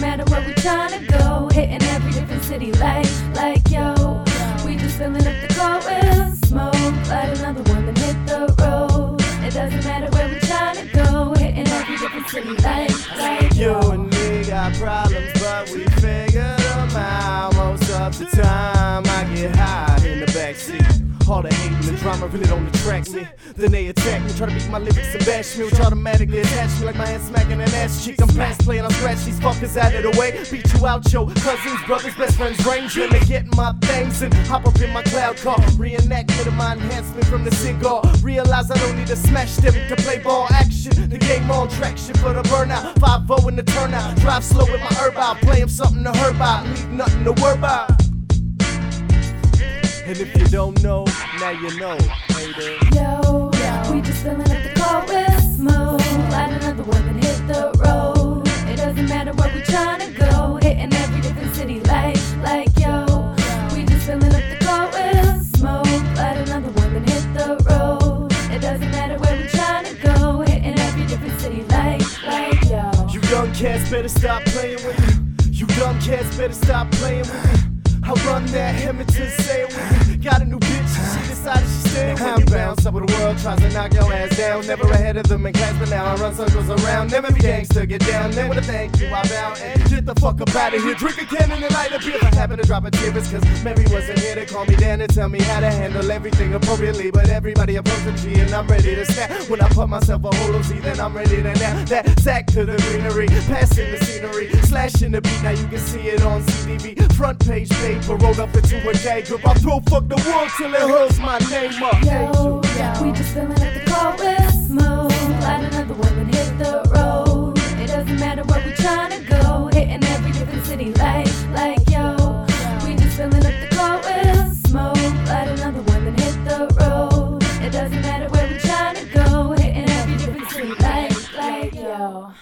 matter where we trying to go. Hitting every different city like, like yo. We just filling up the car with smoke. Light another one and hit the road. It doesn't matter where we trying to go. Hitting every different city like, like yo. You and me got problems, but we figure them out. Most of the time I get high backseat. All the hate and the drama really don't attract me. Then they attack me, try to beat my lyrics and bash me, which automatically attach me like my hand smacking an ass cheek. I'm past playing, I'll scratch these fuckers out of the way. Beat you out, yo. cousins, brothers, best friends, ranger. And they get my things and hop up in my cloud car. Reenactment of my enhancement from the cigar. Realize I don't need to smash them to play ball action. The game on traction for the burnout. 5 0 in the turnout. Drive slow with my herb out. Play him something to herb out. Leave nothing to worry about. And if you don't know, now you know. Hater. Yo, we just filling up the car with smoke. Light another one and hit the road. It doesn't matter where we tryna go. Hitting every different city like, like yo. We just filling up the car with smoke. Light another one and hit the road. It doesn't matter where we tryna go. Hitting every different city like, like yo. You young cats better stop playing with me. You dumb cats better stop playing with me. I run that Hamilton say me. Got a new bitch, she world tries to knock your ass down. Never ahead of them in class, but now I run circles around. Never be gangster, get down. Then with a thank you, I bow and get the fuck up out of here. Drink a cannon and light a beer. I happen to drop a tear, it's cause Mary wasn't here to call me down and tell me how to handle everything appropriately. But everybody approaching G and I'm ready to snap. When I put myself a hold Z, then I'm ready to nap. That sack to the greenery, passing the scenery, slashing the beat. Now you can see it on CDV. Front page paper, rolled up into a group. I throw fuck the world till it hurls my name up. know